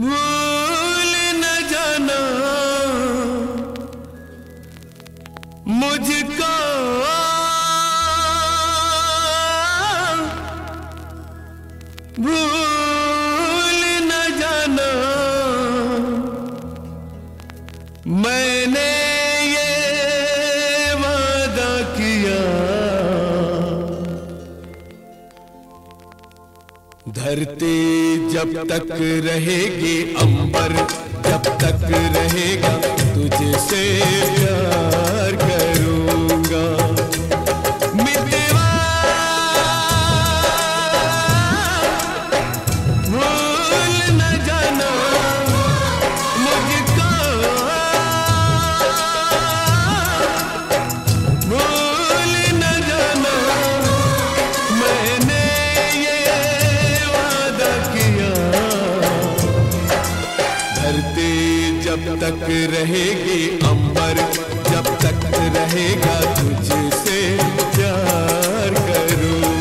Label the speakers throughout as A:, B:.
A: भूल न जाना। मुझको भूल न जाना। मैं धरती जब तक रहेगी अंबर जब तक रहेगा तुझसे प्यार करूँगा। जब तक रहेगी अंबर जब तक रहेगा तुझसे प्यार करूँ।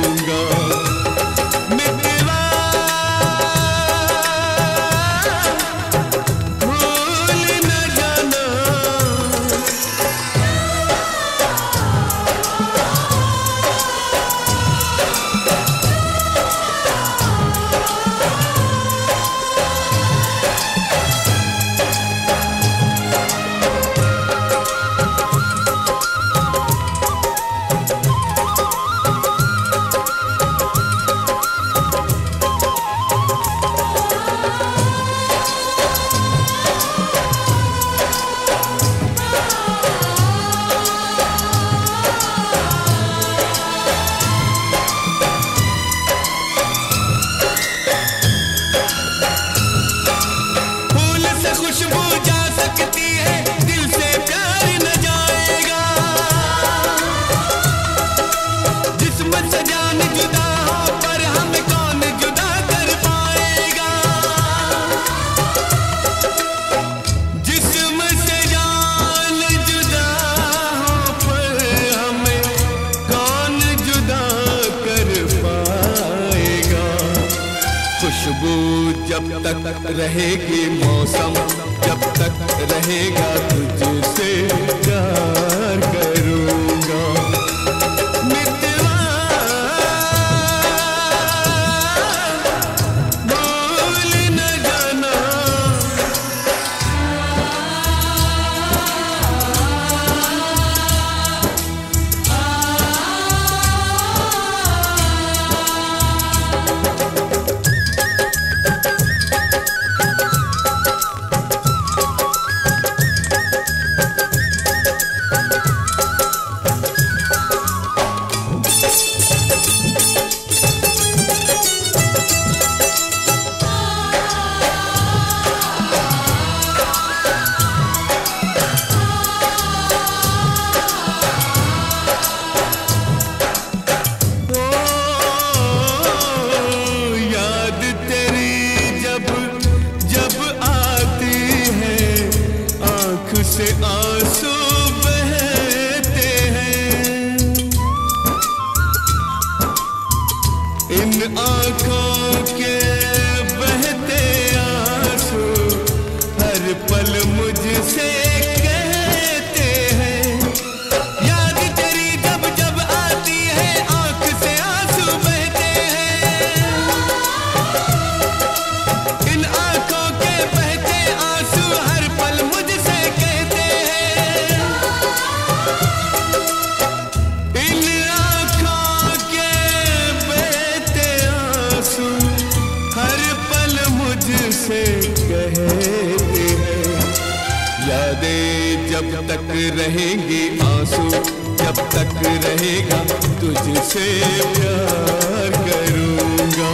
A: खुशबू जब तक रहेगी मौसम जब तक रहेगा तुझसे प्यार करूँगा। दे जब तक रहेंगे आँसू जब तक रहेगा तुझसे प्यार करूँगा।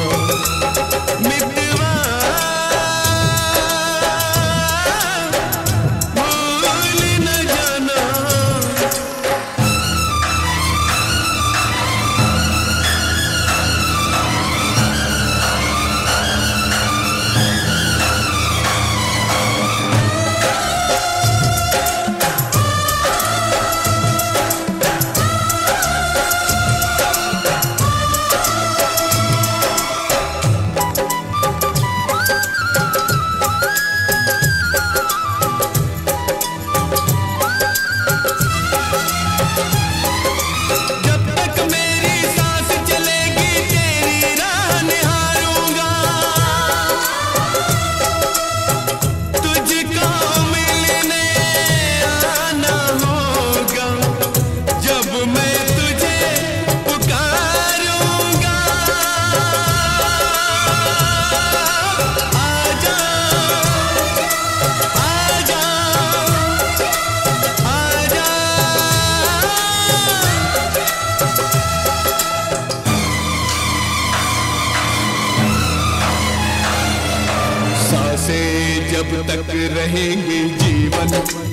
A: तक रहेंगे जीवन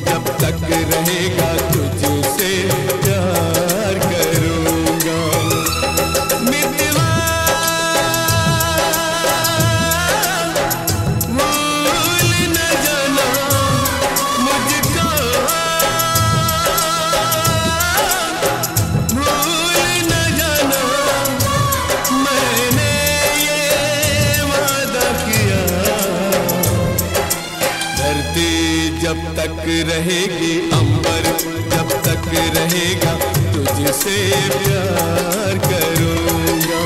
A: जब तक रहेगा तुझसे प्यार जब तक रहेगी अंबर जब तक रहेगा तुझसे प्यार करूँगा।